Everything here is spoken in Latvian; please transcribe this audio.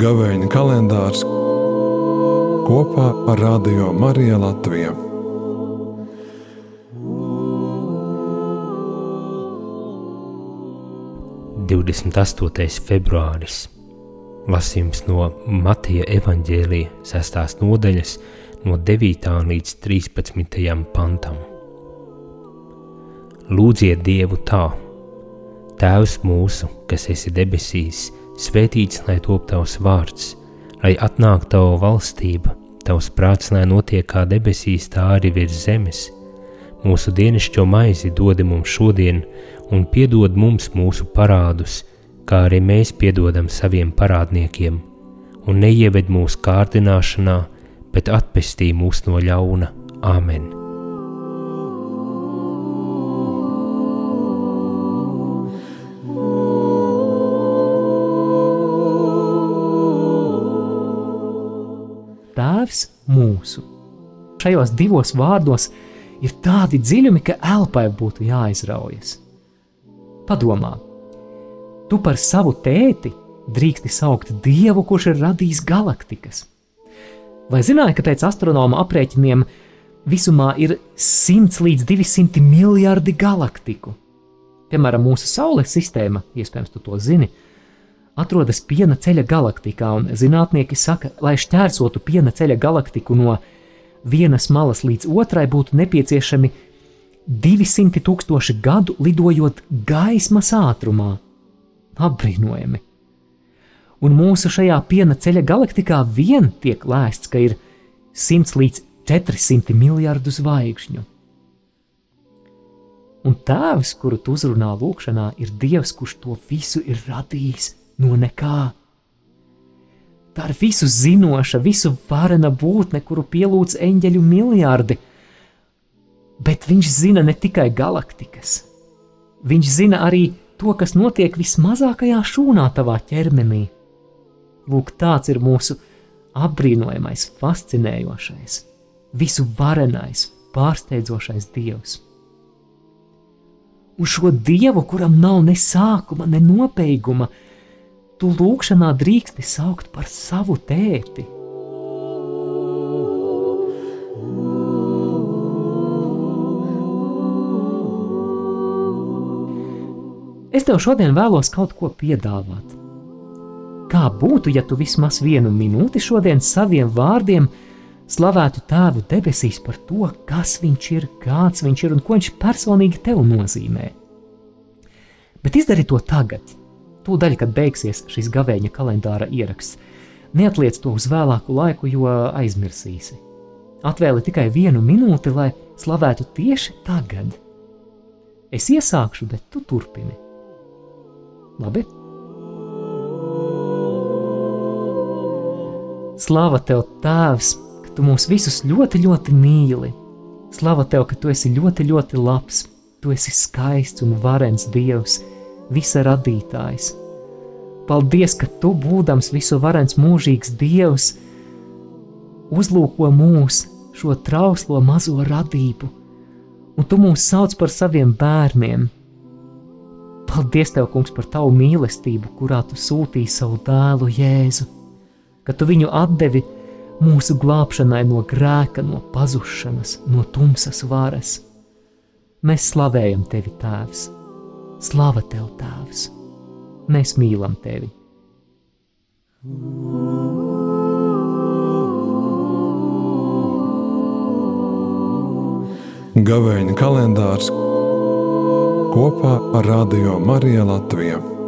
Gavēņa kalendārs kopā ar Radio Mariju Latviju. Divdesmit astotais februāris. Lasījums no Mateja evaņģēlīja sestās nodaļas no 9. līdz 13. pantam. Lūdziet Dievu tā, Tēvs mūsu, kas esi debesīs, svētīts lai top tavs vārds, lai atnāk tava valstība, tavs prāts, lai notiek kā debesīs, tā arī virs zemes. Mūsu dienascho maizi dod mums šodien, un piedod mums mūsu parādus, kā arī mēs piedodam saviem parādniekiem, un neieved mūsu kārdināšanā, bet atpestī mūs no ļauna. Āmen! Tēvs mūsu. Šajos divos vārdos ir tādi dziļumi, ka elpai būtu jāizraujas. Padomā, tu par savu tēti drīksti saukt Dievu, kurš ir radījis galaktikas. Vai zināji, ka pēc astronoma aprēķiniem visumā ir 100 līdz 200 miljardi galaktiku? Piemēram, mūsu Saules sistēma, iespējams, tu to zini, ir atrodas piena ceļa galaktikā, un zinātnieki saka, lai šķērsotu piena ceļa galaktiku no vienas malas līdz otrai, būtu nepieciešami 200 tūkstoši gadu lidojot gaismas ātrumā. Apbrīnojami! Un mūsu šajā piena ceļa galaktikā vien tiek lēsts, ka ir 100 līdz 400 miljardu zvaigžņu. Un tēvs, kuru tu uzrunā lūkšanā, ir Dievs, kurš to visu ir radījis no nekā. Tā ir visu zinoša, visu varena būtne, kuru pielūdz eņģeļu miljardi. Bet viņš zina ne tikai galaktikas, viņš zina arī to, kas notiek vismazākajā šūnā tavā ķermenī. Lūk, tāds ir mūsu apbrīnojamais, fascinējošais, visu varenais, pārsteidzošais Dievs. Un šo Dievu, kuram nav ne sākuma, ne nobeiguma, tu lūgšanā drīksti saukt par savu tēti. Es tev šodien vēlos kaut ko piedāvāt. Kā būtu, ja tu vismaz vienu minūti šodien saviem vārdiem slavētu Tēvu debesīs par to, kas Viņš ir, kāds Viņš ir un ko Viņš personīgi tev nozīmē? Bet izdari to tagad, Tūdaļ, kad beigsies šis gavēņa kalendāra ieraksts, neatliec to uz vēlāku laiku, jo aizmirsīsi. Atvēli tikai vienu minūti, lai slavētu tieši tagad. Es iesākšu, bet tu turpini. Labi? Slava tev, Tēvs, ka tu mūs visus ļoti, ļoti mīli. Slava tev, ka tu esi ļoti, ļoti labs, tu esi skaists un varens Dievs visa radītājs. Paldies, ka tu, būdams visu varens mūžīgs Dievs, uzlūko mūs, šo trauslo mazo radību, un tu mūs sauc par saviem bērniem. Paldies, Tev, Kungs, par Tavu mīlestību, kurā Tu sūtīji savu dēlu Jēzu, ka Tu viņu atdevi mūsu glābšanai no grēka, no pazušanas, no tumsas varas. Mēs slavējam Tevi, Tēvs! Slava tev, Tēvs! Mēs mīlam tevi! Gavēņa kalendārs kopā ar Radio Mariju Latviju.